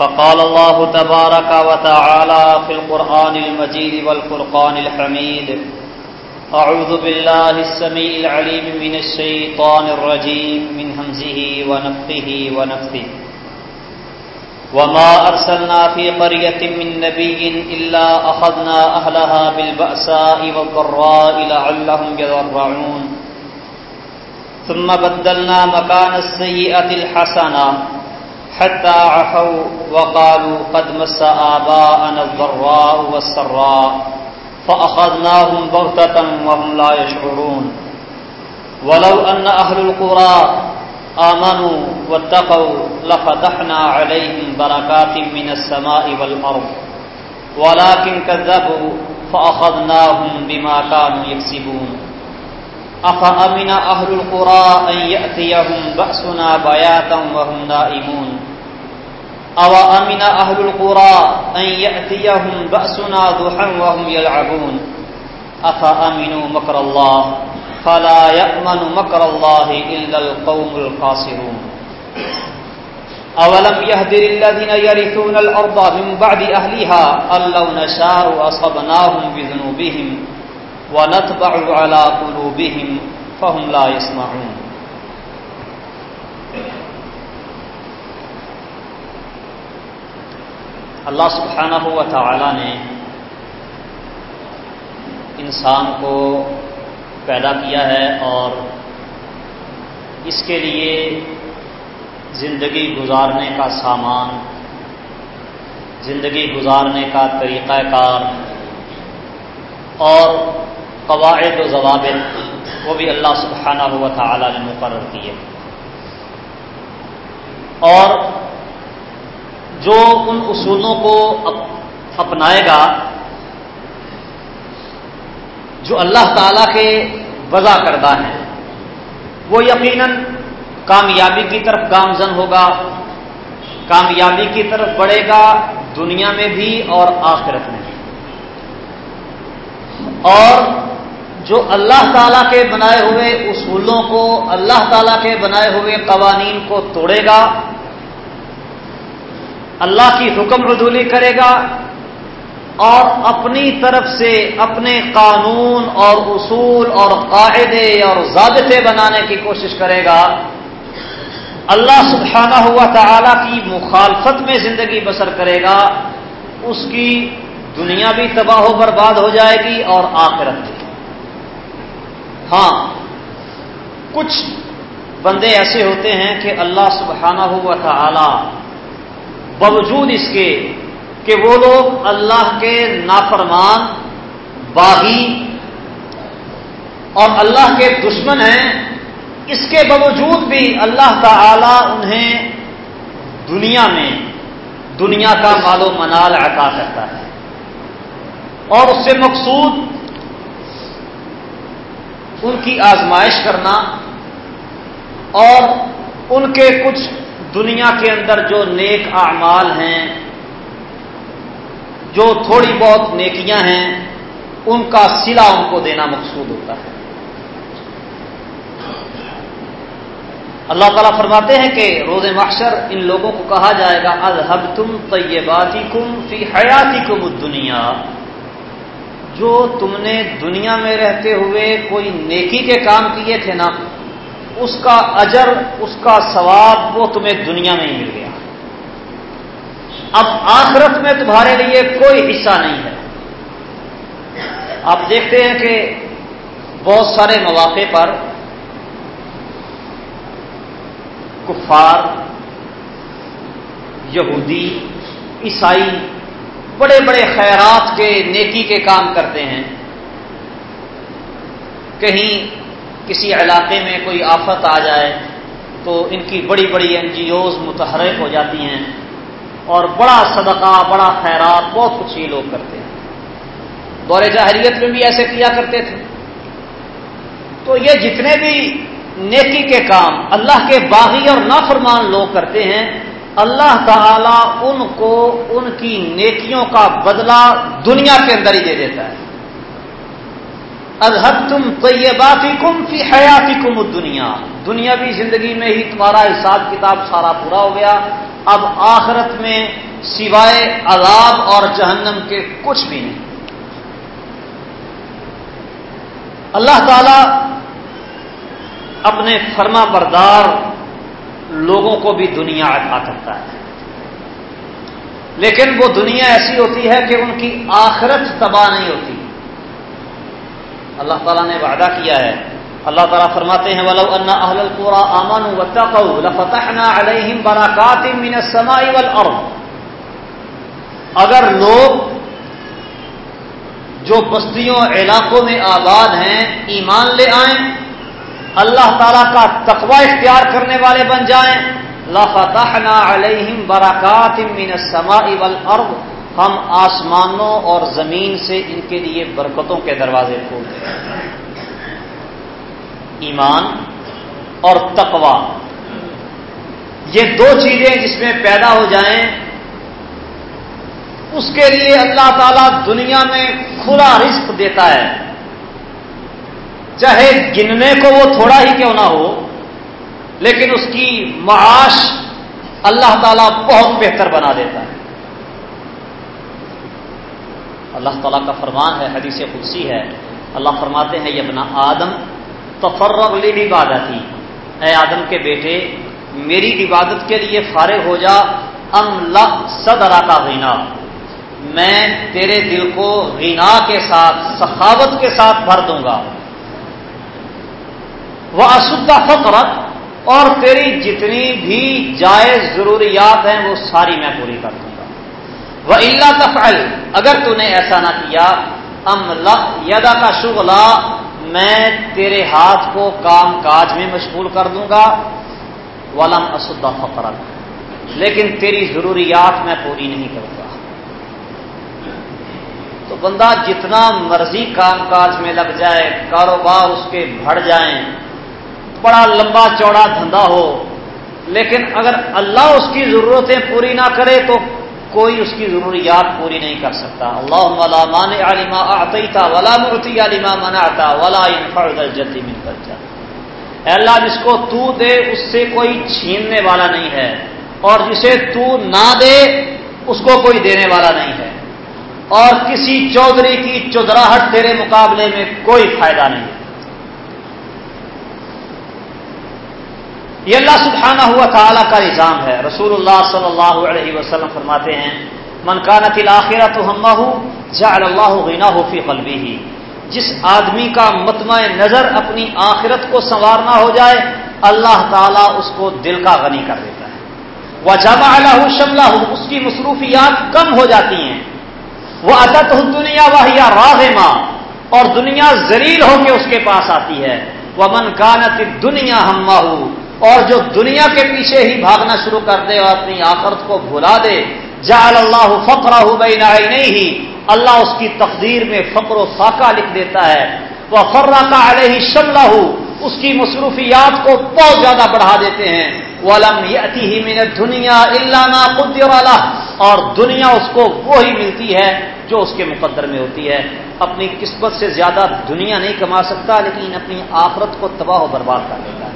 فقال الله تبارك وتعالى في القرآن المجيد والفرقان الحميد. أعوذ بالله السميع العليم من الشيطان الرجيم، من همزه ونفقه ونفثه وما أرسلنا في قرية من نبي إلا أخذنا أهلها بالبأساء والضراء لعلهم يضرعون. ثم بدلنا مكان السيئة الحسنة. حتى عفوا وقالوا قد مس آباءنا الضراء والسراء فأخذناهم بغتة وهم لا يشعرون. ولو أن أهل القرى آمنوا واتقوا لفتحنا عليهم بركات من السماء والأرض، ولكن كذبوا فأخذناهم بما كانوا يكسبون. أفأمن أهل القرى أن يأتيهم بأسنا بياتا وهم نائمون؟ أو أمن أهل القرى أن يأتيهم بأسنا ضحى وهم يلعبون أفأمنوا مكر الله فلا يأمن مكر الله إلا القوم الخاسرون أولم يهدر الذين يرثون الأرض من بعد أهلها أن لو نشاء أصبناهم بذنوبهم ونطبع على قلوبهم فهم لا يسمعون اللہ سبحانہ و تعالی نے انسان کو پیدا کیا ہے اور اس کے لیے زندگی گزارنے کا سامان، زندگی گزارنے کا طریقہ کار اور قواعد و ضوابط وہ بھی اللہ سبحانہ و تعالی نے مقرر کیے۔ اور جو ان اصولوں کو اپنائے گا، جو اللہ تعالی کے وضع کردہ ہیں، وہ یقیناً کامیابی کی طرف گامزن ہوگا، کامیابی کی طرف بڑھے گا دنیا میں بھی اور آخرت میں بھی۔ اور جو اللہ تعالیٰ کے بنائے ہوئے اصولوں کو، اللہ تعالیٰ کے بنائے ہوئے قوانین کو توڑے گا اللہ کی حکم ردولی کرے گا اور اپنی طرف سے اپنے قانون اور اصول اور قاعدے اور ضابطے بنانے کی کوشش کرے گا۔ اللہ سبحانہ ہوا تعالی کی مخالفت میں زندگی بسر کرے گا۔ اس کی دنیا بھی تباہ و برباد ہو جائے گی اور آخرت بھی۔ ہاں کچھ بندے ایسے ہوتے ہیں کہ اللہ سبحانہ ہوا تعالی باوجود اس کے کہ وہ لوگ اللہ کے نافرمان، باغی اور اللہ کے دشمن ہیں، اس کے باوجود بھی اللہ تعالی انہیں دنیا میں، دنیا کا مال و منال عطا کرتا ہے۔ اور اس سے مقصود ان کی آزمائش کرنا اور ان کے کچھ دنیا کے اندر جو نیک اعمال ہیں، جو تھوڑی بہت نیکیاں ہیں، ان کا سلا ان کو دینا مقصود ہوتا ہے۔ اللہ تعالیٰ فرماتے ہیں کہ روز محشر ان لوگوں کو کہا جائے گا الحب تم طیباتی کم فی حیاتی کم دنیا جو تم نے دنیا میں رہتے ہوئے کوئی نیکی کے کام کیے تھے نا اس کا اجر، اس کا ثواب وہ تمہیں دنیا میں ہی مل گیا۔ اب آخرت میں تمہارے لیے کوئی حصہ نہیں ہے۔ آپ دیکھتے ہیں کہ بہت سارے مواقع پر کفار، یہودی، عیسائی بڑے بڑے خیرات کے نیکی کے کام کرتے ہیں۔ کہیں کسی علاقے میں کوئی آفت آ جائے تو ان کی بڑی بڑی این جی اوز متحرک ہو جاتی ہیں اور بڑا صدقہ، بڑا خیرات بہت کچھ یہ لوگ کرتے ہیں۔ دور جاہریت میں بھی ایسے کیا کرتے تھے۔ تو یہ جتنے بھی نیکی کے کام، اللہ کے باغی اور نافرمان لوگ کرتے ہیں، اللہ تعالی ان کو ان کی نیکیوں کا بدلہ دنیا کے اندر ہی دے دیتا ہے۔ اذہب تم طیباتی کم فی حیاتی کم دنیا دنیاوی زندگی میں ہی تمہارا حساب کتاب سارا پورا ہو گیا۔ اب آخرت میں سوائے عذاب اور جہنم کے کچھ بھی نہیں۔ اللہ تعالی اپنے فرما بردار لوگوں کو بھی دنیا عطا کرتا ہے۔ لیکن وہ دنیا ایسی ہوتی ہے کہ ان کی آخرت تباہ نہیں ہوتی۔ اللہ تعالیٰ نے وعدہ کیا ہے۔ اللہ تعالیٰ فرماتے ہیں، ولو ان اہل القرى امنوا واتقوا لفتحنا عليهم بركات من السماء والارض اگر لوگ جو بستیوں، علاقوں میں آباد ہیں، ایمان لے آئیں، اللہ تعالیٰ کا تقوی اختیار کرنے والے بن جائیں، لفتحنا علیہم برکات من السماء والارض ہم آسمانوں اور زمین سے ان کے لیے برکتوں کے دروازے کھول دیں ایمان اور تقوا یہ دو چیزیں جس میں پیدا ہو جائیں، اس کے لیے اللہ تعالیٰ دنیا میں کھلا رزق دیتا ہے۔ چاہے گننے کو وہ تھوڑا ہی کیوں نہ ہو، لیکن اس کی معاش اللہ تعالیٰ بہت بہتر بنا دیتا ہے۔ اللہ تعالیٰ کا فرمان ہے، حدیث قدسی ہے۔ اللہ فرماتے ہیں، یہ اپنا آدم، تفرغ لی عبادت ہی اے آدم کے بیٹے، میری عبادت کے لیے فارغ ہو جا، ام صدرا کا غنا میں تیرے دل کو غنا کے ساتھ، سخاوت کے ساتھ بھر دوں گا۔ وہ اسدہ فقرت اور تیری جتنی بھی جائز ضروریات ہیں، وہ ساری میں پوری کر دوں وہ اللہ تفعل، اگر تو نے ایسا نہ کیا، ام یدا کا شغلہ، میں تیرے ہاتھ کو کام کاج میں مشغول کر دوں گا، ولم اسدہ فقرت لیکن تیری ضروریات میں پوری نہیں کروں گا۔ تو بندہ جتنا مرضی کام کاج میں لگ جائے، کاروبار اس کے بڑھ جائیں، بڑا لمبا چوڑا دھندا ہو، لیکن اگر اللہ اس کی ضرورتیں پوری نہ کرے تو کوئی اس کی ضروریات پوری نہیں کر سکتا۔ اللہ ولا مان عالما آتا ولا مرتی عالما منا آتا ولا جلدی مل کر جا اللہ، جس کو تو دے، اس سے کوئی چھیننے والا نہیں ہے۔ اور جسے تو نہ دے، اس کو کوئی دینے والا نہیں ہے۔ اور کسی چودھری کی چودراہٹ تیرے مقابلے میں کوئی فائدہ نہیں۔ یہ اللہ سبحانہ ہوا تعالیٰ کا نظام ہے۔ رسول اللہ صلی اللہ علیہ وسلم فرماتے ہیں، من کانت الآخرت تو ہم جا اللہ غنا ہو فی قلبی ہی جس آدمی کا متمع نظر اپنی آخرت کو سنوارنا ہو جائے، اللہ تعالیٰ اس کو دل کا غنی کر دیتا ہے۔ وہ جمع اللہ شملہ اس کی مصروفیات کم ہو جاتی ہیں۔ وہ عدت دنیا واہیا راہ ماں اور دنیا زلیل ہو کے اس کے پاس آتی ہے۔ وہ من کانت دنیا ہم اور جو دنیا کے پیچھے ہی بھاگنا شروع کر دے اور اپنی آخرت کو بھلا دے، جعل اللہ فقرہ بین نہیں ہی اللہ اس کی تقدیر میں فقر و فاقہ لکھ دیتا ہے۔ وہ فرا کا علیہ شملہ اس کی مصروفیات کو بہت زیادہ بڑھا دیتے ہیں۔ ولم یتی ہی من دنیا اللہ قدر والا اور دنیا اس کو وہی ملتی ہے جو اس کے مقدر میں ہوتی ہے۔ اپنی قسمت سے زیادہ دنیا نہیں کما سکتا، لیکن اپنی آخرت کو تباہ و برباد کر دیتا ہے۔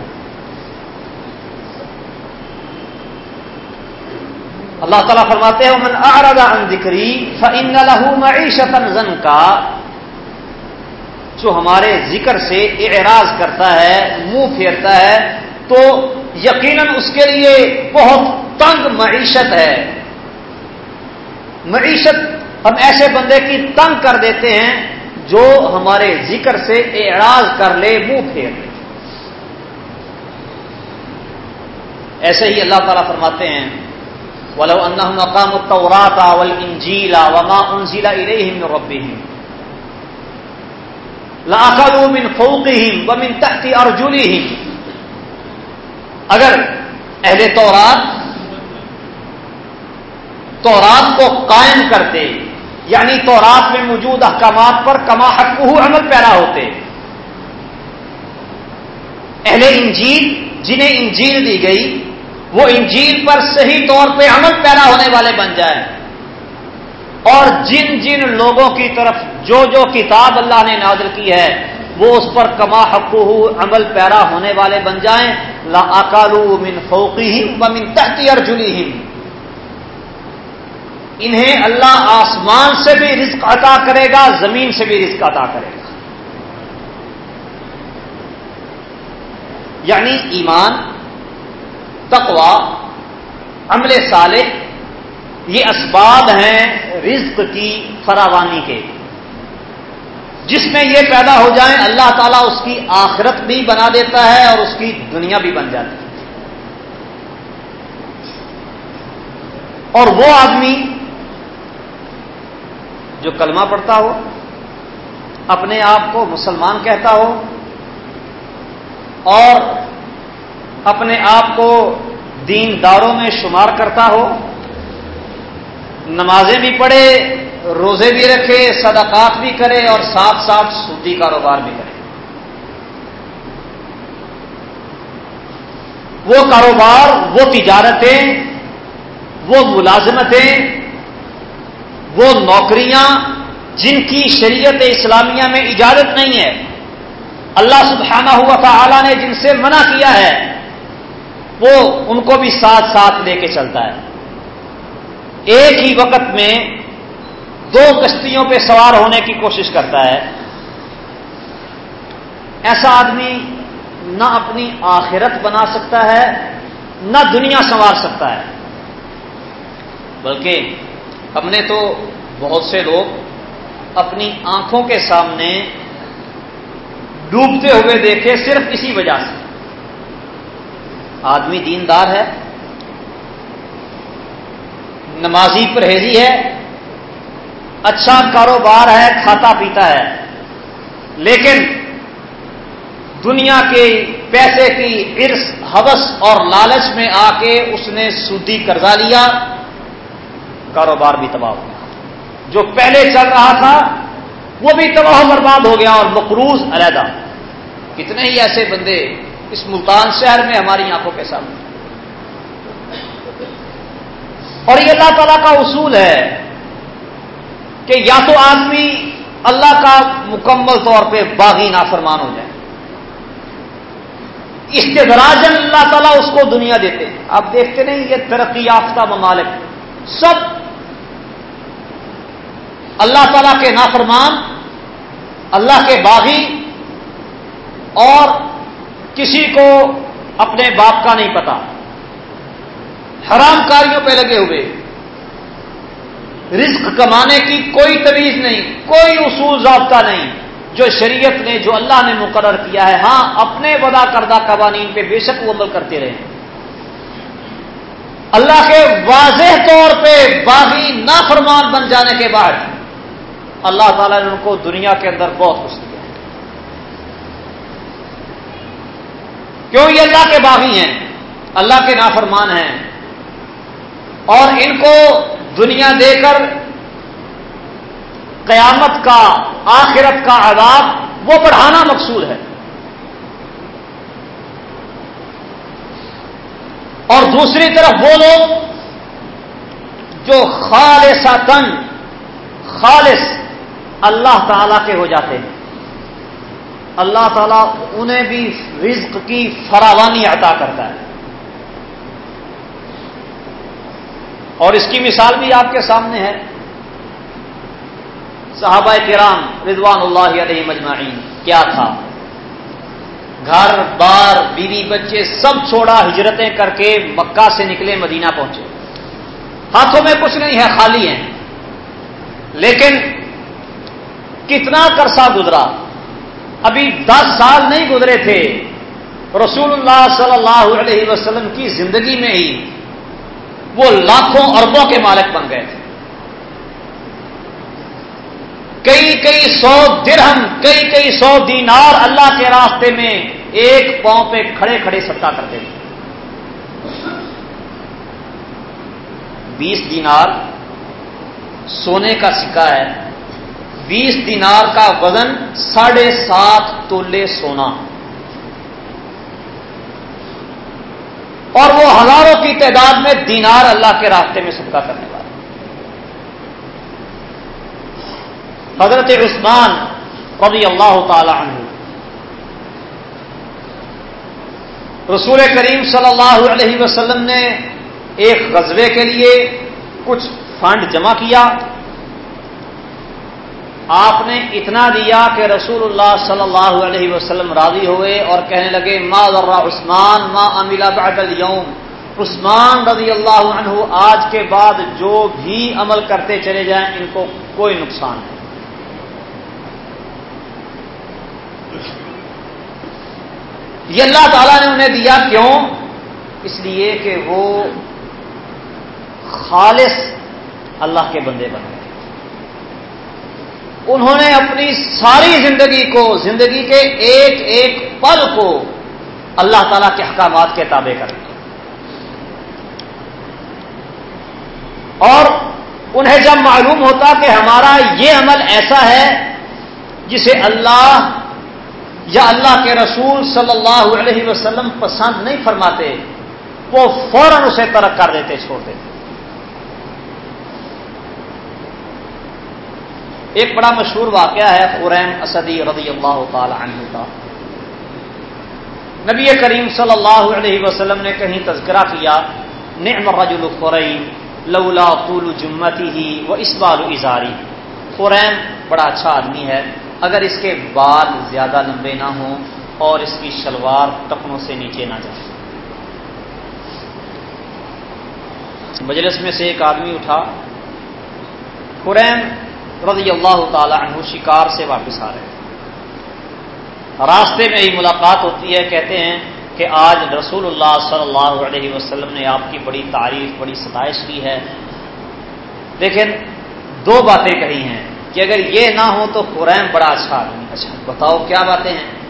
اللہ تعالیٰ فرماتے ہیں من اعرض عن ذکری فان له معیشتا زنکا جو ہمارے ذکر سے اعراض کرتا ہے، منہ پھیرتا ہے، تو یقیناً اس کے لیے بہت تنگ معیشت ہے۔ معیشت ہم ایسے بندے کی تنگ کر دیتے ہیں جو ہمارے ذکر سے اعراض کر لے، منہ پھیر لے۔ ایسے ہی اللہ تعالیٰ فرماتے ہیں ولو انهم اقاموا التوراة والانجيل وما انزل اليهم من ربهم. لاكلوا من فوقهم ومن تحت ارجلهم اگر اہل تورات تورات کو قائم کرتے یعنی تورات میں موجود احکامات پر کما حق عمل پیرا ہوتے. اہل انجیل جنہیں انجیل دی گئی وہ انجیل پر صحیح طور پہ عمل پیدا ہونے والے بن جائیں۔ اور جن جن لوگوں کی طرف جو جو کتاب اللہ نے نازل کی ہے، وہ اس پر کما حق عمل پیرا ہونے والے بن جائیں۔ لا اکالو من فوقی من تحتی ارجلی انہیں اللہ آسمان سے بھی رزق عطا کرے گا، زمین سے بھی رزق عطا کرے گا۔ یعنی ایمان تقوا عمل صالح، یہ اسباب ہیں رزق کی فراوانی کے۔ جس میں یہ پیدا ہو جائیں، اللہ تعالیٰ اس کی آخرت بھی بنا دیتا ہے اور اس کی دنیا بھی بن جاتی ہے۔ اور وہ آدمی جو کلمہ پڑھتا ہو، اپنے آپ کو مسلمان کہتا ہو اور اپنے آپ کو دین داروں میں شمار کرتا ہو، نمازیں بھی پڑھے، روزے بھی رکھے، صدقات بھی کرے اور ساتھ ساتھ سودی کاروبار بھی کرے۔ وہ کاروبار، وہ تجارتیں، وہ ملازمتیں، وہ نوکریاں جن کی شریعت اسلامیہ میں اجازت نہیں ہے۔ اللہ سبحانہ ہوا تعالی نے جن سے منع کیا ہے وہ ان کو بھی ساتھ ساتھ لے کے چلتا ہے۔ ایک ہی وقت میں دو کشتیوں پہ سوار ہونے کی کوشش کرتا ہے۔ ایسا آدمی نہ اپنی آخرت بنا سکتا ہے، نہ دنیا سنوار سکتا ہے۔ بلکہ ہم نے تو بہت سے لوگ اپنی آنکھوں کے سامنے ڈوبتے ہوئے دیکھے صرف اسی وجہ سے۔ آدمی دیندار ہے، نمازی پرہیزی ہے اچھا کاروبار ہے، کھاتا پیتا ہے، لیکن دنیا کے پیسے کی عرص، حوث اور لالچ میں آ کے اس نے سودی قرضہ لیا، کاروبار بھی تباہ ہو گیا۔ جو پہلے چل رہا تھا، وہ بھی تباہ برباد ہو گیا اور مقروض علیحدہ۔ کتنے ہی ایسے بندے اس ملتان شہر میں ہماری آنکھوں کے سامنے۔ اور یہ اللہ تعالیٰ کا اصول ہے کہ یا تو آدمی اللہ کا مکمل طور پہ باغی نافرمان ہو جائے۔ استدراجن اللہ تعالیٰ اس کو دنیا دیتے ہیں۔ آپ دیکھتے نہیں یہ ترقی یافتہ ممالک سب اللہ تعالیٰ کے نافرمان، اللہ کے باغی اور کسی کو اپنے باپ کا نہیں پتا۔ حرام کاریوں پہ لگے ہوئے۔ رزق کمانے کی کوئی تمیز نہیں، کوئی اصول ضابطہ نہیں۔ جو شریعت نے، جو اللہ نے مقرر کیا ہے ہاں اپنے ودا کردہ قوانین پہ بے شک وہ عمل کرتے رہے۔ اللہ کے واضح طور پہ باغی نافرمان بن جانے کے بعد اللہ تعالیٰ نے ان کو دنیا کے اندر بہت خوش دیا کیوں یہ اللہ کے باغی ہیں؟ اللہ کے نافرمان ہیں۔ اور ان کو دنیا دے کر قیامت کا، آخرت کا عذاب وہ بڑھانا مقصود ہے۔ اور دوسری طرف وہ لوگ جو خالص تن خالص اللہ تعالی کے ہو جاتے ہیں۔ اللہ تعالیٰ انہیں بھی رزق کی فراوانی عطا کرتا ہے۔ اور اس کی مثال بھی آپ کے سامنے ہے۔ صحابہ کرام رضوان اللہ علیہ مجمعین کیا تھا؟ گھر، بار، بیوی، بچے سب چھوڑا، ہجرتیں کر کے مکہ سے نکلے، مدینہ پہنچے۔ ہاتھوں میں کچھ نہیں ہے، خالی ہیں۔ لیکن کتنا کرسا گزرا؟ ابھی دس سال نہیں گزرے تھے، رسول اللہ صلی اللہ علیہ وسلم کی زندگی میں ہی وہ لاکھوں اربوں کے مالک بن گئے تھے۔ کئی کئی سو درہم، کئی کئی سو دینار اللہ کے راستے میں ایک پاؤں پہ کھڑے کھڑے سٹا کرتے تھے۔ بیس دینار سونے کا سکہ ہے۔ بیس دینار کا وزن ساڑھے سات تولے سونا۔ اور وہ ہزاروں کی تعداد میں دینار اللہ کے راستے میں صدقہ کرنے والے حضرت عثمان رضی اللہ تعالی عنہ۔ رسول کریم صلی اللہ علیہ وسلم نے ایک غزبے کے لیے کچھ فنڈ جمع کیا۔ آپ نے اتنا دیا کہ رسول اللہ صلی اللہ علیہ وسلم راضی ہوئے اور کہنے لگے، ما ذرا عثمان، ما امیلا بعد اليوم. عثمان رضی اللہ عنہ آج کے بعد جو بھی عمل کرتے چلے جائیں، ان کو کوئی نقصان نہیں۔ یہ اللہ تعالیٰ نے انہیں دیا کیوں؟ اس لیے کہ وہ خالص اللہ کے بندے بن گئے انہوں نے اپنی ساری زندگی کو، زندگی کے ایک ایک پل کو اللہ تعالی کے احکامات کے تابع کر دیا۔ اور انہیں جب معلوم ہوتا کہ ہمارا یہ عمل ایسا ہے جسے اللہ یا اللہ کے رسول صلی اللہ علیہ وسلم پسند نہیں فرماتے، وہ فوراً اسے ترک کر دیتے، چھوڑ دیتے۔ ایک بڑا مشہور واقعہ ہے قرین اسدی رضی اللہ تعالی عنہ کا۔ نبی کریم صلی اللہ علیہ وسلم نے کہیں تذکرہ کیا، نعم الرجل قرین لولا طول جمتی ہی و اسبال ازاری قرین بڑا اچھا آدمی ہے، اگر اس کے بال زیادہ لمبے نہ ہوں اور اس کی شلوار ٹپنوں سے نیچے نہ جائے۔ مجلس میں سے ایک آدمی اٹھا قرین رضی اللہ تعالی عنہ شکار سے واپس آ رہے ہیں۔ راستے میں ہی ملاقات ہوتی ہے، کہتے ہیں کہ آج رسول اللہ صلی اللہ علیہ وسلم نے آپ کی بڑی تعریف، بڑی ستائش کی ہے۔ لیکن دو باتیں کہی ہیں کہ اگر یہ نہ ہو تو قرآن بڑا اچھا آدمی اچھا بتاؤ کیا باتیں ہیں؟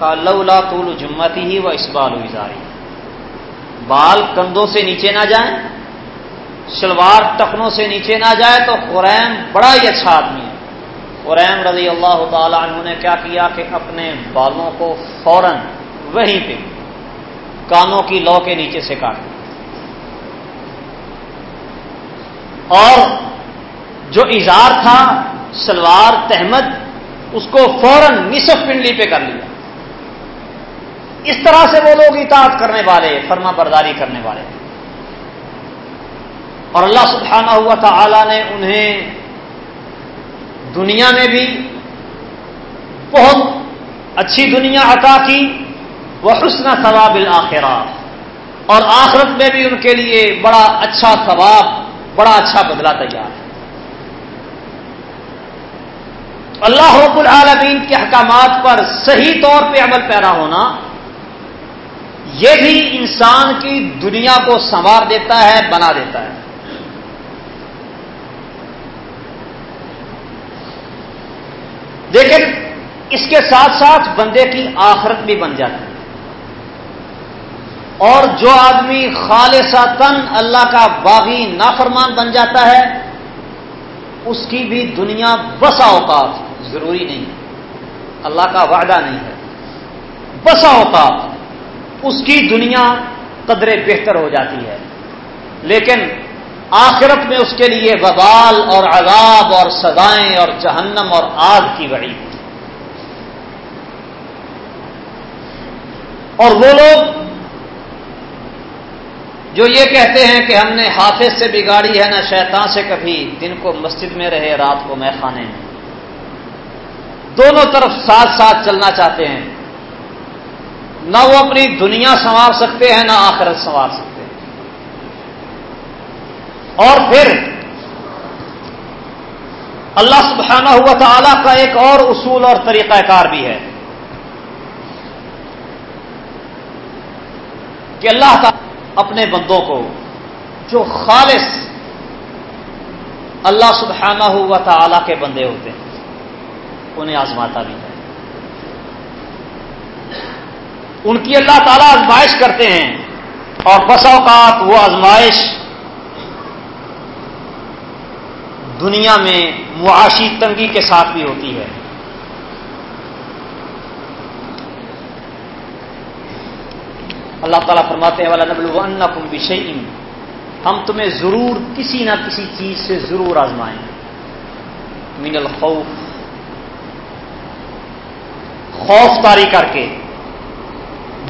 لولا طول جمتی ہی و اسبال ازاری بال کندھوں سے نیچے نہ جائیں۔ شلوار ٹکنوں سے نیچے نہ جائے تو قرآن بڑا ہی اچھا آدمی ہے۔ قرآن رضی اللہ تعالی عنہ نے کیا کیا کہ اپنے بالوں کو فوراً وہیں پہ کانوں کی لو کے نیچے سے کاٹ اور جو اظہار تھا سلوار تحمد اس کو فوراً نصف پنڈلی پہ کر لیا۔ اس طرح سے وہ لوگ اطاعت کرنے والے، فرما برداری کرنے والے۔ اور اللہ سبحانہ ہوا تھا نے انہیں دنیا میں بھی بہت اچھی دنیا عطا کی، وہ حسن ثواب الآخرات اور آخرت میں بھی ان کے لیے بڑا اچھا ثواب، بڑا اچھا بدلا تیار ہے۔ اللہ رب العالمین کے احکامات پر صحیح طور پہ عمل پیرا ہونا یہ بھی انسان کی دنیا کو سنوار دیتا ہے، بنا دیتا ہے۔ لیکن اس کے ساتھ ساتھ بندے کی آخرت بھی بن جاتی ہے۔ اور جو آدمی خالصہ تن اللہ کا باغی نافرمان بن جاتا ہے، اس کی بھی دنیا بسا اوقات ضروری نہیں ہے۔ اللہ کا وعدہ نہیں ہے۔ بسا اوقات اس کی دنیا قدرے بہتر ہو جاتی ہے۔ لیکن آخرت میں اس کے لیے وبال اور عذاب اور سزائیں اور جہنم اور آگ کی بڑی اور وہ لوگ جو یہ کہتے ہیں کہ ہم نے حافظ سے بگاڑی ہے، نہ شیطان سے کبھی، دن کو مسجد میں رہے، رات کو میں خانے میں۔ دونوں طرف ساتھ ساتھ چلنا چاہتے ہیں۔ نہ وہ اپنی دنیا سنوار سکتے ہیں، نہ آخرت سنوار سکتے ہیں۔ اور پھر اللہ سبحانہ ہوا تعالی کا ایک اور اصول اور طریقہ کار بھی ہے کہ اللہ تعالی اپنے بندوں کو جو خالص اللہ سبحانہ ہوا تعالی کے بندے ہوتے ہیں، انہیں آزماتا بھی ہے۔ ان کی اللہ تعالیٰ آزمائش کرتے ہیں اور بس اوقات وہ آزمائش دنیا میں معاشی تنگی کے ساتھ بھی ہوتی ہے۔ اللہ تعالیٰ فرماتے والا نبل کم بشعین ہم تمہیں ضرور کسی نہ کسی چیز سے ضرور آزمائیں۔ من الخوف۔ خوف تاری کر کے۔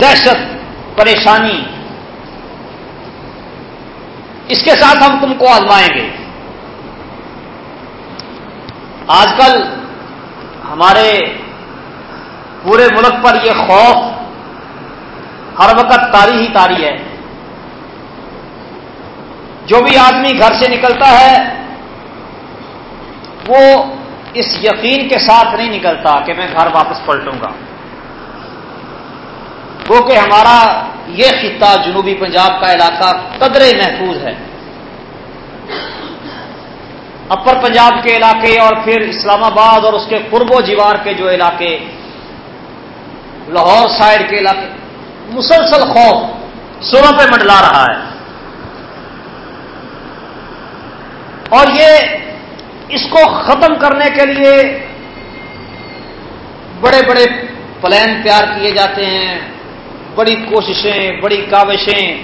دہشت، پریشانی۔ اس کے ساتھ ہم تم کو آزمائیں گے۔ آج کل ہمارے پورے ملک پر یہ خوف ہر وقت تاری ہی تاری ہے۔ جو بھی آدمی گھر سے نکلتا ہے، وہ اس یقین کے ساتھ نہیں نکلتا کہ میں گھر واپس پلٹوں گا۔ وہ کہ ہمارا یہ خطہ جنوبی پنجاب کا علاقہ قدرے محفوظ ہے۔ اپر پنجاب کے علاقے اور پھر اسلام آباد اور اس کے قرب و جیوار کے جو علاقے، لاہور سائڈ کے علاقے، مسلسل خوف سروں پہ منڈلا رہا ہے۔ اور یہ اس کو ختم کرنے کے لیے بڑے بڑے پلان تیار کیے جاتے ہیں۔ بڑی کوششیں، بڑی کاوشیں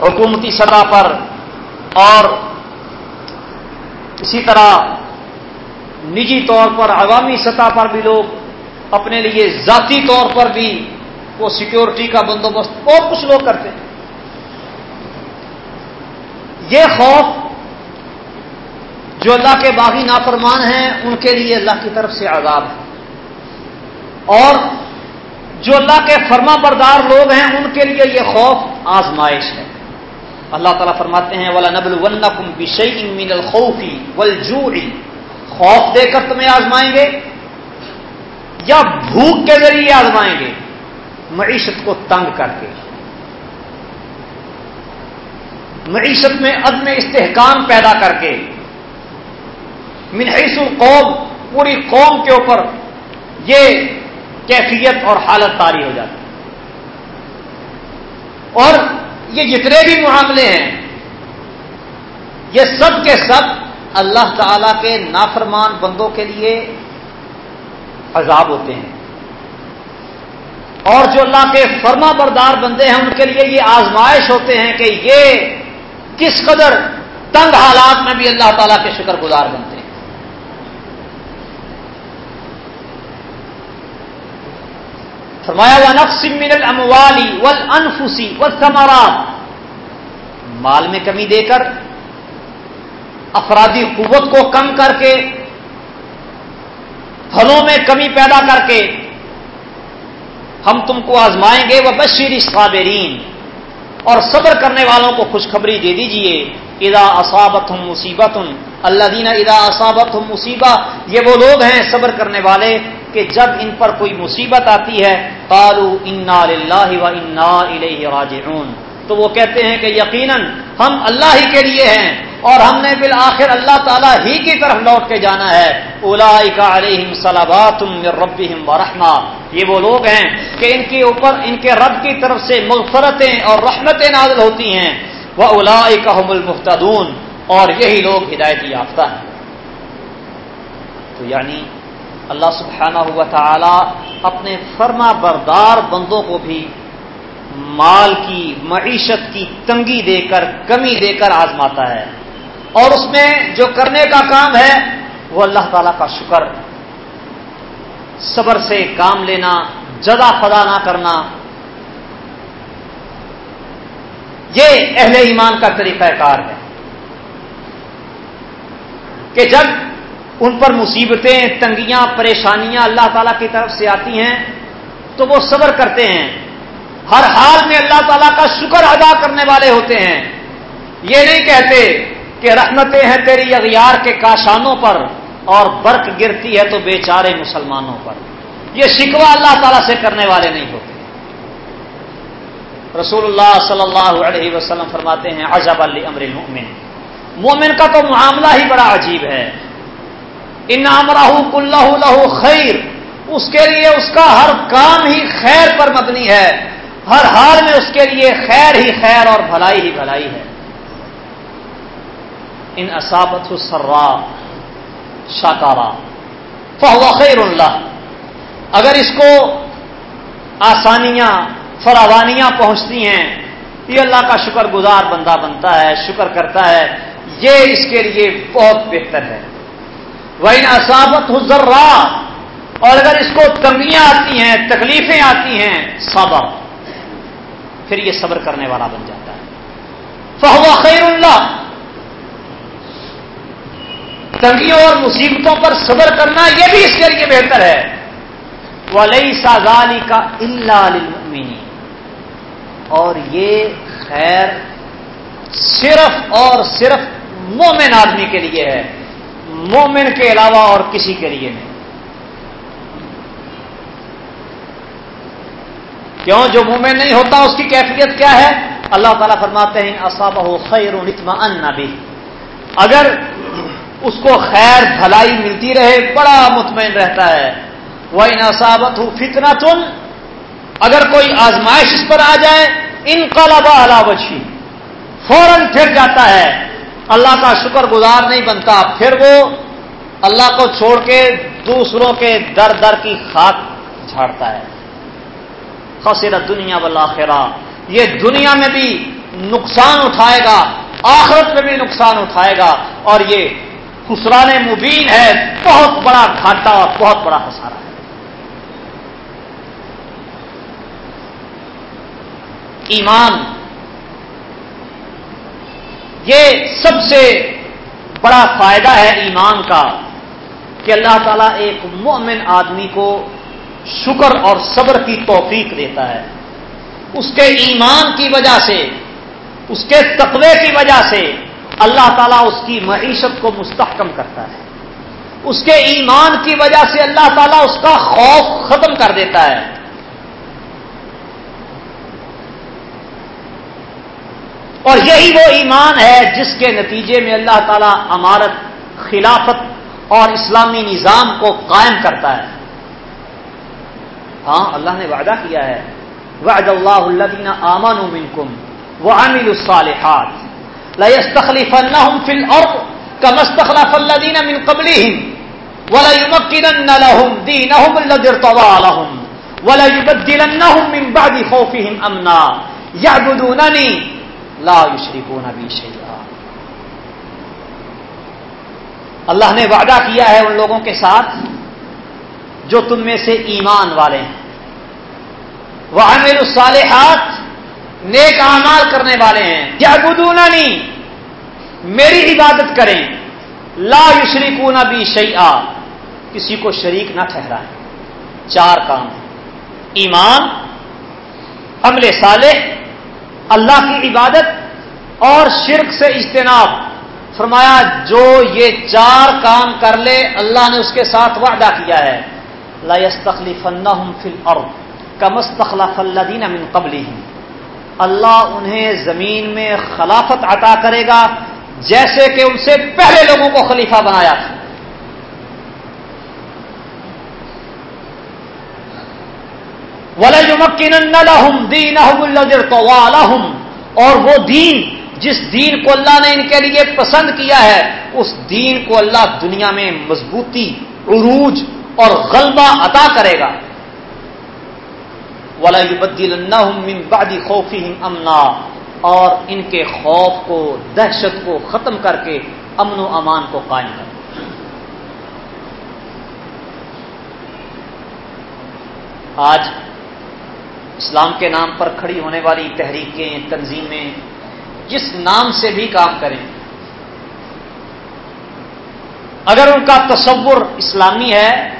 حکومتی سطح پر اور اسی طرح نجی طور پر عوامی سطح پر بھی لوگ اپنے لیے ذاتی طور پر بھی وہ سیکورٹی کا بندوبست بہت کچھ لوگ کرتے ہیں۔ یہ خوف جو اللہ کے باغی نافرمان ہیں، ان کے لیے اللہ کی طرف سے عذاب ہے۔ اور جو اللہ کے فرما بردار لوگ ہیں، ان کے لیے یہ خوف آزمائش ہے۔ اللہ تعالیٰ فرماتے ہیں ولا نبل ون کم من الخوفی خوف دے کر تمہیں آزمائیں گے یا بھوک کے ذریعے آزمائیں گے معیشت کو تنگ کر کے معیشت میں عدم استحکام پیدا کر کے منحص القوم، پوری قوم کے اوپر یہ کیفیت اور حالت تاری ہو جاتی اور یہ جتنے بھی معاملے ہیں، یہ سب کے سب اللہ تعالی کے نافرمان بندوں کے لیے عذاب ہوتے ہیں۔ اور جو اللہ کے فرما بردار بندے ہیں، ان کے لیے یہ آزمائش ہوتے ہیں کہ یہ کس قدر تنگ حالات میں بھی اللہ تعالیٰ کے شکر گزار بنتے ہیں۔ فرمایا ہوا نقص من الاموالی والانفسی والثمرات. مال میں کمی دے کر، افرادی قوت کو کم کر کے، پھلوں میں کمی پیدا کر کے، ہم تم کو آزمائیں گے وہ بشیر صابرین اور صبر کرنے والوں کو خوشخبری دے دیجیے ادا اصابت ہم مصیبت اللہ دینا ادا اصابت ہم مصیبت یہ وہ لوگ ہیں صبر کرنے والے کہ جب ان پر کوئی مصیبت آتی ہے قالو انا و انا الیہ راجعون۔ تو وہ کہتے ہیں کہ یقیناً ہم اللہ ہی کے لیے ہیں اور ہم نے بالآخر اللہ تعالیٰ ہی کی طرف لوٹ کے جانا ہے۔ اولا علیہم صلابات ربیم و یہ وہ لوگ ہیں کہ ان کے اوپر، ان کے رب کی طرف سے مغفرتیں اور رحمتیں نازل ہوتی ہیں۔ وہ اولا المختدون اور یہی لوگ ہدایت یافتہ ہیں۔ تو یعنی اللہ سبحانہ ہوا تعالی اپنے فرما بردار بندوں کو بھی مال کی، معیشت کی تنگی دے کر، کمی دے کر آزماتا ہے۔ اور اس میں جو کرنے کا کام ہے، وہ اللہ تعالی کا شکر۔ صبر سے کام لینا جدا فدا نہ کرنا۔ یہ اہل ایمان کا طریقہ کار ہے کہ جب ان پر مصیبتیں، تنگیاں، پریشانیاں اللہ تعالیٰ کی طرف سے آتی ہیں، تو وہ صبر کرتے ہیں۔ ہر حال میں اللہ تعالیٰ کا شکر ادا کرنے والے ہوتے ہیں۔ یہ نہیں کہتے کہ رحمتیں ہیں تیری اغیار کے کاشانوں پر اور برق گرتی ہے تو بیچارے مسلمانوں پر۔ یہ شکوہ اللہ تعالیٰ سے کرنے والے نہیں ہوتے۔ رسول اللہ صلی اللہ علیہ وسلم فرماتے ہیں عجب علی امر المؤمن۔ مومن کا تو معاملہ ہی بڑا عجیب ہے۔ ان امراہ کلّہ لہو خیر اس کے لیے اس کا ہر کام ہی خیر پر مبنی ہے۔ ہر حال میں اس کے لیے خیر ہی خیر اور بھلائی ہی بھلائی ہے۔ ان اصابت سرا شاکارا فہو خیر اللہ اگر اس کو آسانیاں، فراوانیاں پہنچتی ہیں، یہ اللہ کا شکر گزار بندہ بنتا ہے، شکر کرتا ہے، یہ اس کے لیے بہت بہتر ہے۔ وہ اصابت ذرا اور اگر اس کو تنگیاں آتی ہیں، تکلیفیں آتی ہیں، صبر۔ پھر یہ صبر کرنے والا بن جاتا ہے۔ فہو خیر اللہ تنگیوں اور مصیبتوں پر صبر کرنا یہ بھی اس کے لیے بہتر ہے۔ وہ لئی سازانی کا اللہ اور یہ خیر صرف اور صرف مومن آدمی کے لیے ہے۔ مومن کے علاوہ اور کسی کے لیے نہیں۔ کیوں؟ جو مومن نہیں ہوتا، اس کی کیفیت کیا ہے؟ اللہ تعالیٰ فرماتے ہیں اصاب خیر نتما ان بھی اگر اس کو خیر، بھلائی ملتی رہے، بڑا مطمئن رہتا ہے۔ وہ ان اصابت ہو فتنا تن اگر کوئی آزمائش اس پر آ جائے ان علاوچی فوراً پھر جاتا ہے۔ اللہ کا شکر گزار نہیں بنتا، پھر وہ اللہ کو چھوڑ کے دوسروں کے در در کی خاک جھاڑتا ہے۔ خسر دنیا والا یہ دنیا میں بھی نقصان اٹھائے گا، آخرت میں بھی نقصان اٹھائے گا۔ اور یہ خسران مبین ہے، بہت بڑا گھاٹا اور بہت بڑا خسارا ہے ایمان یہ سب سے بڑا فائدہ ہے ایمان کا کہ اللہ تعالیٰ ایک مومن آدمی کو شکر اور صبر کی توفیق دیتا ہے۔ اس کے ایمان کی وجہ سے، اس کے تقوی کی وجہ سے اللہ تعالیٰ اس کی معیشت کو مستحکم کرتا ہے۔ اس کے ایمان کی وجہ سے اللہ تعالیٰ اس کا خوف ختم کر دیتا ہے۔ اور یہی وہ ایمان ہے جس کے نتیجے میں اللہ تعالیٰ امارت، خلافت اور اسلامی نظام کو قائم کرتا ہے۔ ہاں اللہ نے وعدہ کیا ہے۔ وعد اللہ الذین آمنوا منکم وعملوا الصالحات۔ لا يستخلفنهم في الارض كما استخلف الذين من قبلهم ولا يمكنن لهم دينهم الذي ارتضى لهم ولا يبدلنهم من بعد خوفهم امنا يعبدونني لا يشركون بي شيئا اللہ نے وعدہ کیا ہے ان لوگوں کے ساتھ جو تم میں سے ایمان والے ہیں۔ وہ امیر الصالحات، نیک اعمال کرنے والے ہیں۔ کیا گدونا نہیں میری عبادت کریں۔ لا یشریکون بھی شعی کسی کو شریک نہ ٹھہرائیں۔ چار کام ایمان، عمل صالح اللہ کی عبادت اور شرک سے اجتناب۔ فرمایا، جو یہ چار کام کر لے، اللہ نے اس کے ساتھ وعدہ کیا ہے۔ لا يستخلفنهم في الارض كما استخلف الذين من قبلهم اللہ انہیں زمین میں خلافت عطا کرے گا، جیسے کہ ان سے پہلے لوگوں کو خلیفہ بنایا تھا وَلَيُمَكِّنَنَّ دِينَهُمُ الَّذِي ارْتَضَىٰ لَهُمْ اور وہ دین جس دین کو اللہ نے ان کے لیے پسند کیا ہے، اس دین کو اللہ دنیا میں مضبوطی، عروج اور غلبہ عطا کرے گا. ولا من امنا اور ان کے خوف کو، دہشت کو ختم کر کے امن و امان کو قائم کر آج اسلام کے نام پر کھڑی ہونے والی تحریکیں، تنظیمیں، جس نام سے بھی کام کریں۔ اگر ان کا تصور اسلامی ہے،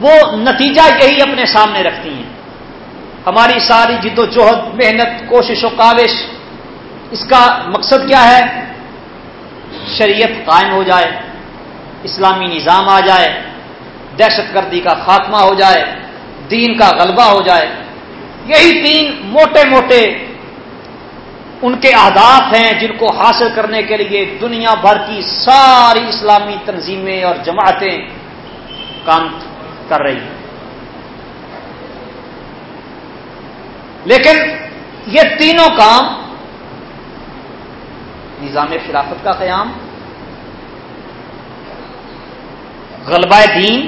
وہ نتیجہ یہی اپنے سامنے رکھتی ہیں۔ ہماری ساری جد و جہد، محنت، کوشش و کاوش، اس کا مقصد کیا ہے؟ شریعت قائم ہو جائے، اسلامی نظام آ جائے، دہشت گردی کا خاتمہ ہو جائے۔ دین کا غلبہ ہو جائے۔ یہی تین موٹے موٹے ان کے اہداف ہیں جن کو حاصل کرنے کے لیے دنیا بھر کی ساری اسلامی تنظیمیں اور جماعتیں کام کر رہی ہے لیکن یہ تینوں کام نظام خلافت کا قیام، غلبہ دین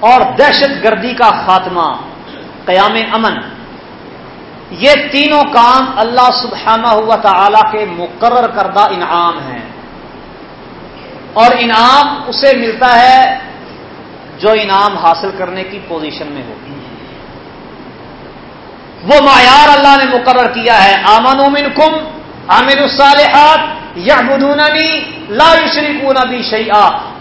اور دہشت گردی کا خاتمہ، قیام امن۔ یہ تینوں کام اللہ سبحانہ ہوا تعالی کے مقرر کردہ انعام ہیں۔ اور انعام اسے ملتا ہے جو انعام حاصل کرنے کی پوزیشن میں ہوگی۔ وہ معیار اللہ نے مقرر کیا ہے۔ آمن کم عامر الصالحات یا بدوننی لا شریف نبی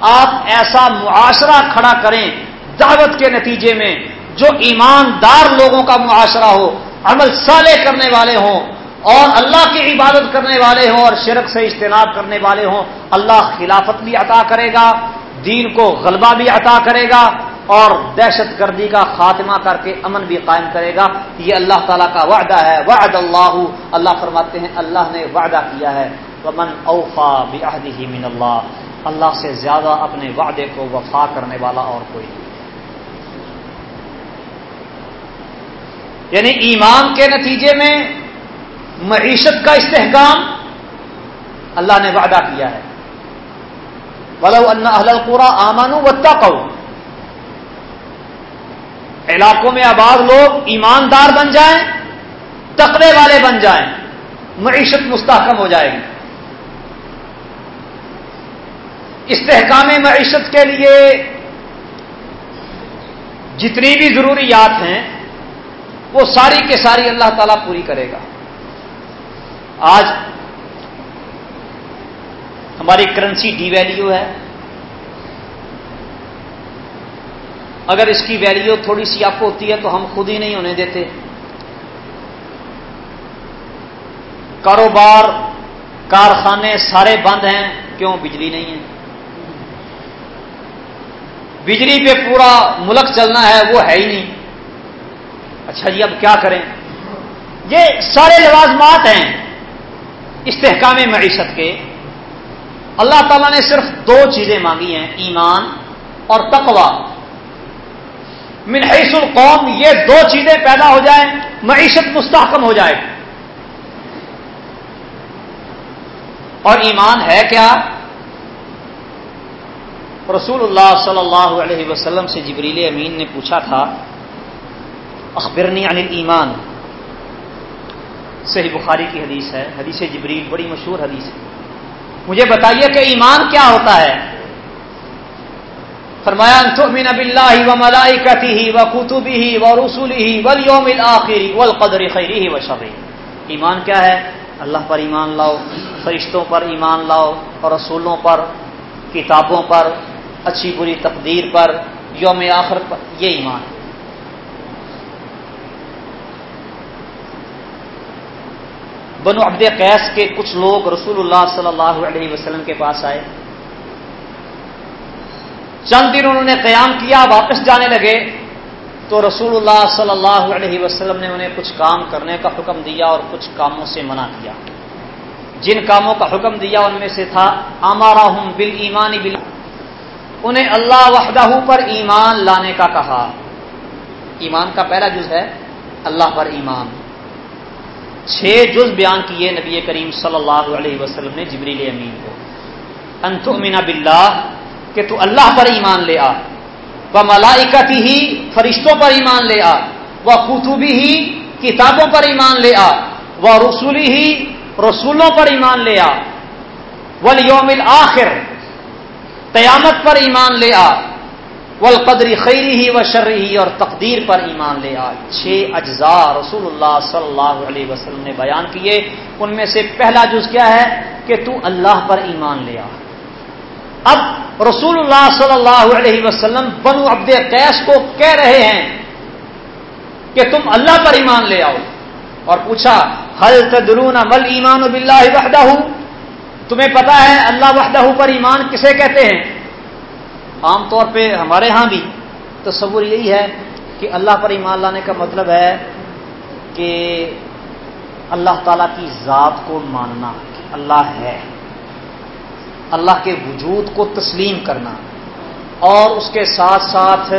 آپ ایسا معاشرہ کھڑا کریں دعوت کے نتیجے میں جو ایماندار لوگوں کا معاشرہ ہو، عمل صالح کرنے والے ہوں، اور اللہ کی عبادت کرنے والے ہوں، اور شرک سے اجتناب کرنے والے ہوں، اللہ خلافت بھی عطا کرے گا، دین کو غلبہ بھی عطا کرے گا، اور دہشت گردی کا خاتمہ کر کے امن بھی قائم کرے گا۔ یہ اللہ تعالیٰ کا وعدہ ہے۔ وعد اللہ۔ اللہ فرماتے ہیں، اللہ نے وعدہ کیا ہے۔ ومن اوفا بعہدہ من اللہ۔ اللہ سے زیادہ اپنے وعدے کو وفا کرنے والا اور کوئی نہیں۔ یعنی ایمان کے نتیجے میں معیشت کا استحکام اللہ نے وعدہ کیا ہے۔ ولو ان اہل القرا آمانو وتا علاقوں میں آباد لوگ ایماندار بن جائیں، تقوی والے بن جائیں، معیشت مستحکم ہو جائے گی۔ استحکام معیشت کے لیے جتنی بھی ضروریات ہیں وہ ساری کے ساری اللہ تعالیٰ پوری کرے گا۔ آج ہماری کرنسی ڈی ویلیو ہے۔ اگر اس کی ویلیو تھوڑی سی اپ ہوتی ہے تو ہم خود ہی نہیں ہونے دیتے۔ کاروبار، کارخانے سارے بند ہیں، کیوں؟ بجلی نہیں ہے۔ بجلی پہ پورا ملک چلنا ہے، وہ ہے ہی نہیں۔ اچھا جی اب کیا کریں؟ یہ سارے لوازمات ہیں استحکام معیشت کے۔ اللہ تعالیٰ نے صرف دو چیزیں مانگی ہیں، ایمان اور تقوا من حیث القوم یہ دو چیزیں پیدا ہو جائیں، معیشت مستحکم ہو جائے۔ اور ایمان ہے کیا؟ رسول اللہ صلی اللہ علیہ وسلم سے جبریل امین نے پوچھا تھا اخبرنی عن ایمان صحیح بخاری کی حدیث ہے، حدیث جبریل، بڑی مشہور حدیث ہے۔ مجھے بتائیے کہ ایمان کیا ہوتا ہے؟ فرمایا تؤمن باللہ و ملائکتہ و کتبہ و رسولہ والیوم الاخر والقدر خیرہ و شرہ۔ ایمان کیا ہے؟ اللہ پر ایمان لاؤ، فرشتوں پر ایمان لاؤ اور رسولوں پر، کتابوں پر، اچھی بری تقدیر پر، یوم آخر پر، یہ ایمان ہے۔ بنو عبد قیس کے کچھ لوگ رسول اللہ صلی اللہ علیہ وسلم کے پاس آئے۔ چند دن انہوں نے قیام کیا، واپس جانے لگے۔ تو رسول اللہ صلی اللہ علیہ وسلم نے انہیں کچھ کام کرنے کا حکم دیا اور کچھ کاموں سے منع کیا۔ جن کاموں کا حکم دیا ان میں سے تھا آمارا ہوں بل ایمانی بل انہیں اللہ وحدہ پر ایمان لانے کا کہا۔ ایمان کا پہلا جز ہے اللہ پر ایمان۔ چھ جز بیان کیے نبی کریم صلی اللہ علیہ وسلم نے جبریل امین کو۔ انتو باللہ، کہ تو اللہ پر ایمان لے آ۔ وہ ملائکتی ہی فرشتوں پر ایمان لے آ۔ وہ کتبی ہی کتابوں پر ایمان لے آ۔ وہ رسولی ہی رسولوں پر ایمان لے آ۔ ولیوم آخر قیامت پر ایمان لے آ۔ والقدری خیری ہی و شرری ہی اور تقدیر پر ایمان لے آ چھ اجزاء رسول اللہ صلی اللہ علیہ وسلم نے بیان کیے۔ ان میں سے پہلا جز کیا ہے کہ تو اللہ پر ایمان لے آ۔ اب رسول اللہ صلی اللہ علیہ وسلم بنو عبد قیس کو کہہ رہے ہیں کہ تم اللہ پر ایمان لے آؤ۔ اور پوچھا حل تدرون مل ایمان باللہ وحدہ? تمہیں پتا ہے اللہ وحدہ پر ایمان کسے کہتے ہیں؟ عام طور پہ ہمارے ہاں بھی تصور یہی ہے کہ اللہ پر ایمان لانے کا مطلب ہے کہ اللہ تعالی کی ذات کو ماننا کہ اللہ ہے، اللہ کے وجود کو تسلیم کرنا اور اس کے ساتھ ساتھ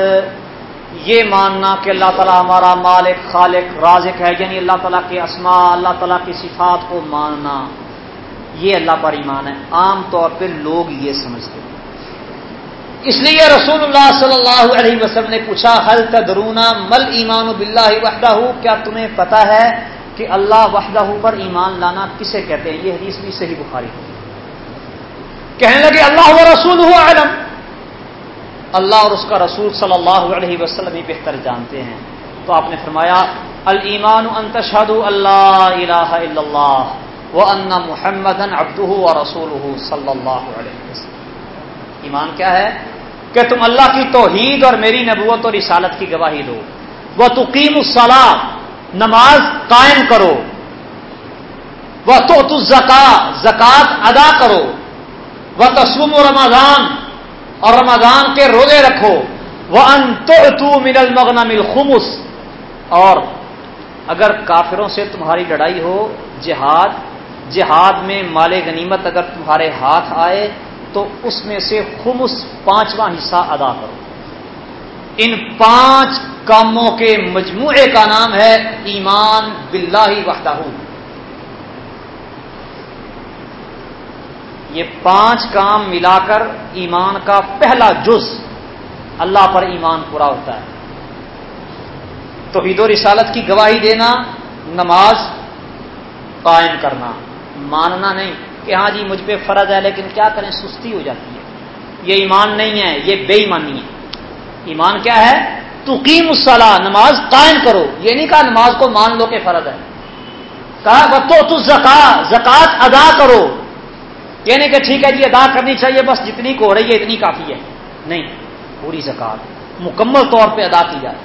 یہ ماننا کہ اللہ تعالیٰ ہمارا مالک، خالق، رازق ہے یعنی اللہ تعالیٰ کے اسماء، اللہ تعالیٰ کی صفات کو ماننا، یہ اللہ پر ایمان ہے۔ عام طور پہ لوگ یہ سمجھتے ہیں۔ اس لیے رسول اللہ صلی اللہ علیہ وسلم نے پوچھا حل تدرونا مل ایمان بلّہ وحدہ؟ کیا تمہیں پتا ہے کہ اللہ وحدہ پر ایمان لانا کسے کہتے ہیں؟ یہ حدیث بھی صحیح بخاری کہنے لگے، اللہ و رسول ہوا علم اللہ اور اس کا رسول صلی اللہ علیہ وسلم ہی بہتر جانتے ہیں۔ تو آپ نے فرمایا المان انتشد اللہ الہ الا اللہ وہ انا محمد ابدہ اور رسول صلی اللہ علیہ وسلم۔ ایمان کیا ہے؟ کہ تم اللہ کی توحید اور میری نبوت اور رسالت کی گواہی دو۔ وہ تقیم الصلاح نماز قائم کرو۔ وہ تو زکا زکات ادا کرو۔ وہ تسم و رمضان، اور رمضان کے روزے رکھو۔ وہ ان تو من المغن مل خمس اور اگر کافروں سے تمہاری لڑائی ہو، جہاد جہاد میں مال غنیمت اگر تمہارے ہاتھ آئے تو اس میں سے خمس پانچواں حصہ ادا کرو۔ ان پانچ کاموں کے مجموعے کا نام ہے ایمان باللہ وحدہ۔ یہ پانچ کام ملا کر ایمان کا پہلا جز اللہ پر ایمان پورا ہوتا ہے۔ توحید و رسالت کی گواہی دینا، نماز قائم کرنا، ماننا نہیں۔ کہ ہاں جی مجھ پہ فرض ہے لیکن کیا کریں؟ سستی ہو جاتی ہے۔ یہ ایمان نہیں ہے، یہ بے ایمانی ہے۔ ایمان کیا ہے؟ تو قیم الصلاح نماز قائم کرو۔ یہ نہیں کہا نماز کو مان لو کہ فرض ہے۔ کہا بتو تو زکا زکات ادا کرو۔ یہ نہیں کہ ٹھیک ہے جی ادا کرنی چاہیے، بس جتنی کو ہو رہی ہے اتنی کافی ہے۔ نہیں، پوری زکات مکمل طور پہ ادا کی جائے۔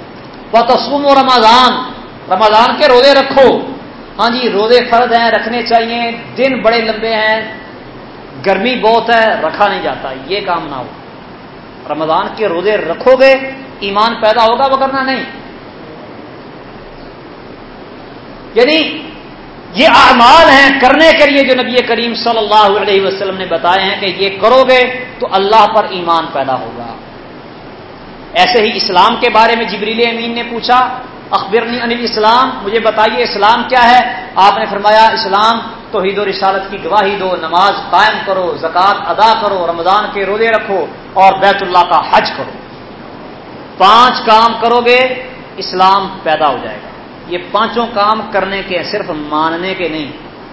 وہ تسوم و رمضان۔ رمضان کے روزے رکھو۔ ہاں جی روزے فرد ہیں، رکھنے چاہیے، دن بڑے لمبے ہیں، گرمی بہت ہے، رکھا نہیں جاتا، یہ کام نہ ہو۔ رمضان کے روزے رکھو گے، ایمان پیدا ہوگا وغیرہ نہیں۔ یعنی یہ اعمال ہیں کرنے کے لیے جو نبی کریم صلی اللہ علیہ وسلم نے بتائے ہیں کہ یہ کرو گے تو اللہ پر ایمان پیدا ہوگا۔ ایسے ہی اسلام کے بارے میں جبریل امین نے پوچھا اخبرنی انل اسلام مجھے بتائیے اسلام کیا ہے؟ آپ نے فرمایا، اسلام تو و رسالت کی گواہی دو، نماز قائم کرو، زکوٰۃ ادا کرو، رمضان کے روزے رکھو اور بیت اللہ کا حج کرو۔ پانچ کام کرو گے، اسلام پیدا ہو جائے گا۔ یہ پانچوں کام کرنے کے، صرف ماننے کے نہیں۔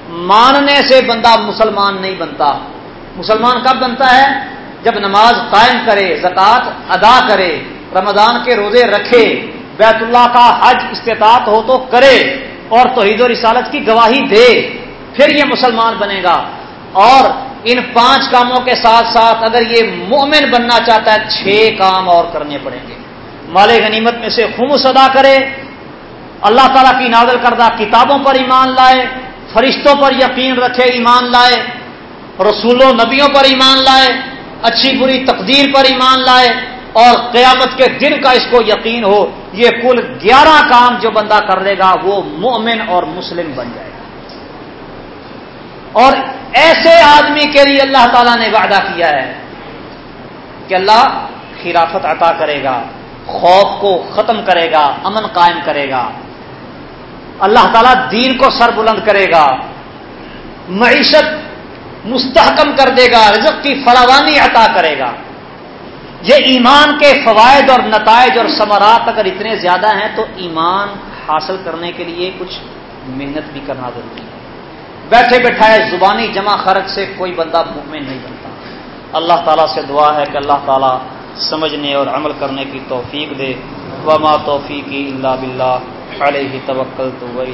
ماننے سے بندہ مسلمان نہیں بنتا۔ مسلمان کب بنتا ہے؟ جب نماز قائم کرے، زکوٰۃ ادا کرے، رمضان کے روزے رکھے۔ بیت اللہ کا حج استطاعت ہو تو کرے اور توحید و رسالت کی گواہی دے، پھر یہ مسلمان بنے گا۔ اور ان پانچ کاموں کے ساتھ ساتھ اگر یہ مومن بننا چاہتا ہے، چھ کام اور کرنے پڑیں گے۔ مال غنیمت میں سے خمس ادا کرے۔ اللہ تعالیٰ کی نازل کردہ کتابوں پر ایمان لائے، فرشتوں پر یقین رکھے، ایمان لائے۔ رسولوں، نبیوں پر ایمان لائے۔ اچھی بری تقدیر پر ایمان لائے۔ اور قیامت کے دن کا اس کو یقین ہو، یہ کل گیارہ کام جو بندہ کر لے گا، وہ مومن اور مسلم بن جائے گا۔ اور ایسے آدمی کے لیے اللہ تعالیٰ نے وعدہ کیا ہے کہ اللہ خلافت عطا کرے گا، خوف کو ختم کرے گا، امن قائم کرے گا۔ اللہ تعالیٰ دین کو سر بلند کرے گا۔ معیشت مستحکم کر دے گا، رزق کی فراوانی عطا کرے گا۔ یہ ایمان کے فوائد اور نتائج اور ثمرات اگر اتنے زیادہ ہیں تو ایمان حاصل کرنے کے لیے کچھ محنت بھی کرنا ضروری ہے۔ بیٹھے بیٹھائے زبانی جمع خرچ سے کوئی بندہ مومن نہیں بنتا۔ اللہ تعالیٰ سے دعا ہے کہ اللہ تعالیٰ سمجھنے اور عمل کرنے کی توفیق دے۔ وما توفیقی اللہ بلّہ علیہ توکل تو وہی